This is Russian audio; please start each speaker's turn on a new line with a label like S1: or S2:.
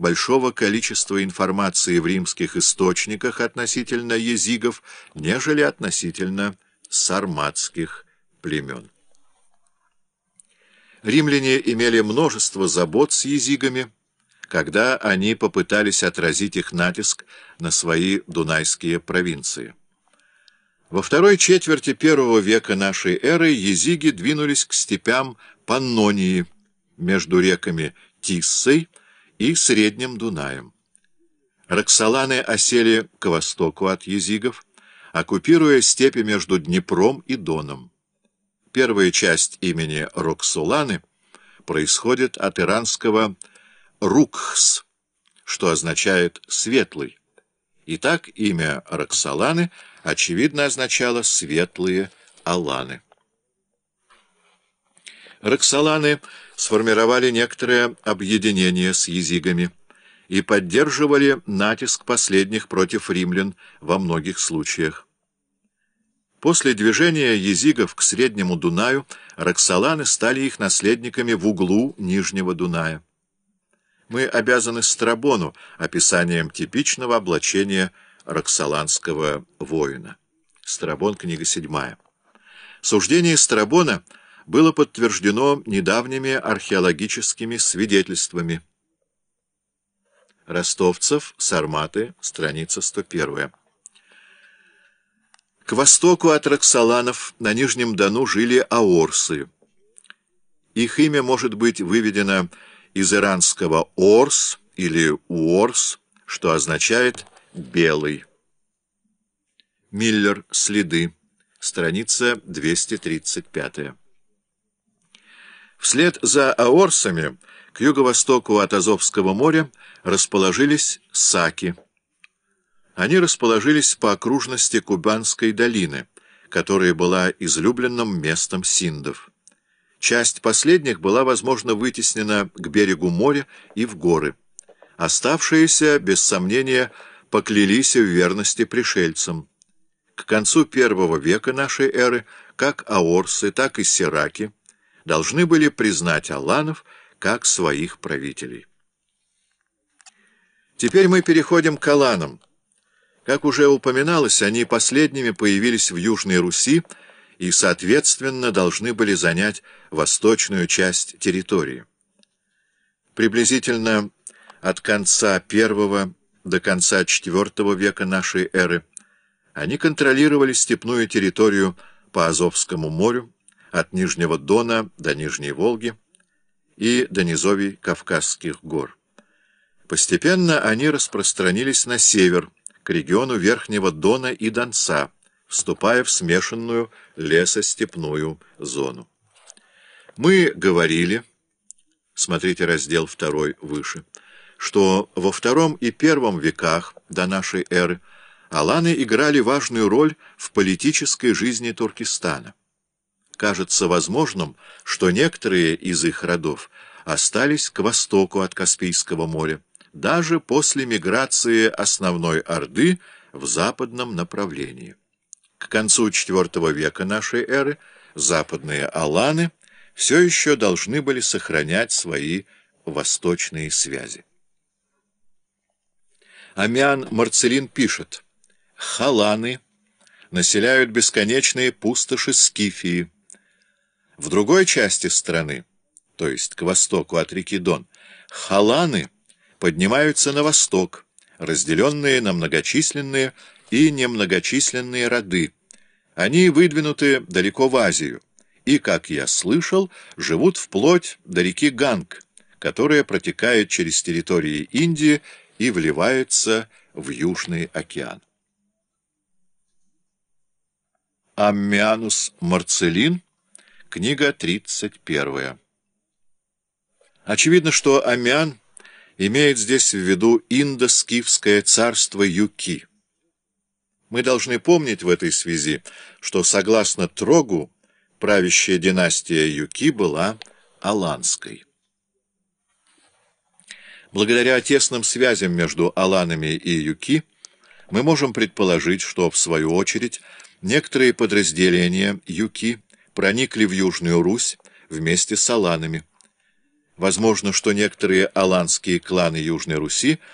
S1: большого количества информации в римских источниках относительно езигов, нежели относительно сарматских племен. Римляне имели множество забот с езигами, когда они попытались отразить их натиск на свои дунайские провинции. Во второй четверти первого века нашей эры езиги двинулись к степям Паннонии между реками Тиссой и Средним Дунаем. Роксоланы осели к востоку от езигов, оккупируя степи между Днепром и Доном. Первая часть имени Роксоланы происходит от иранского «рукхс», что означает «светлый». Итак, имя Роксоланы, очевидно, означало «светлые аланы». Роксоланы сформировали некоторое объединение с езигами и поддерживали натиск последних против римлян во многих случаях. После движения езигов к Среднему Дунаю Роксоланы стали их наследниками в углу Нижнего Дуная. Мы обязаны Страбону описанием типичного облачения роксоланского воина. Страбон, книга 7. Суждение Страбона было подтверждено недавними археологическими свидетельствами. Ростовцев, Сарматы, страница 101. К востоку от Роксоланов на Нижнем Дону жили аорсы. Их имя может быть выведено из иранского «орс» или «уорс», что означает «белый». Миллер. Следы. Страница 235. Вслед за аорсами к юго-востоку от Азовского моря расположились саки. Они расположились по окружности Кубанской долины, которая была излюбленным местом синдов. Часть последних была, возможно, вытеснена к берегу моря и в горы. Оставшиеся, без сомнения, поклялись в верности пришельцам. К концу первого века нашей эры как аорсы, так и сираки должны были признать аланов как своих правителей. Теперь мы переходим к аланам. Как уже упоминалось, они последними появились в Южной Руси, и, соответственно, должны были занять восточную часть территории. Приблизительно от конца первого до конца IV века нашей эры они контролировали степную территорию по Азовскому морю, от Нижнего Дона до Нижней Волги и до низовий Кавказских гор. Постепенно они распространились на север, к региону Верхнего Дона и Донца, вступая в смешанную лесостепную зону. Мы говорили, смотрите раздел 2 выше, что во втором и первом веках до нашей эры аланы играли важную роль в политической жизни Туркестана. Кажется возможным, что некоторые из их родов остались к востоку от Каспийского моря, даже после миграции основной Орды в западном направлении. К концу IV века нашей эры западные аланы все еще должны были сохранять свои восточные связи. Амиан Марцелин пишет, «Халаны населяют бесконечные пустоши Скифии. В другой части страны, то есть к востоку от реки Дон, халаны поднимаются на восток, разделенные на многочисленные и немногочисленные роды. Они выдвинуты далеко в Азию и, как я слышал, живут вплоть до реки Ганг, которая протекает через территории Индии и вливается в Южный океан. Аммианус Марцелин, книга 31. Очевидно, что Аммиан имеет здесь в виду индо-скифское царство Юки. Мы должны помнить в этой связи, что, согласно Трогу, правящая династия Юки была аланской. Благодаря тесным связям между аланами и Юки мы можем предположить, что, в свою очередь, некоторые подразделения Юки проникли в Южную Русь вместе с аланами. Возможно, что некоторые аланские кланы Южной Руси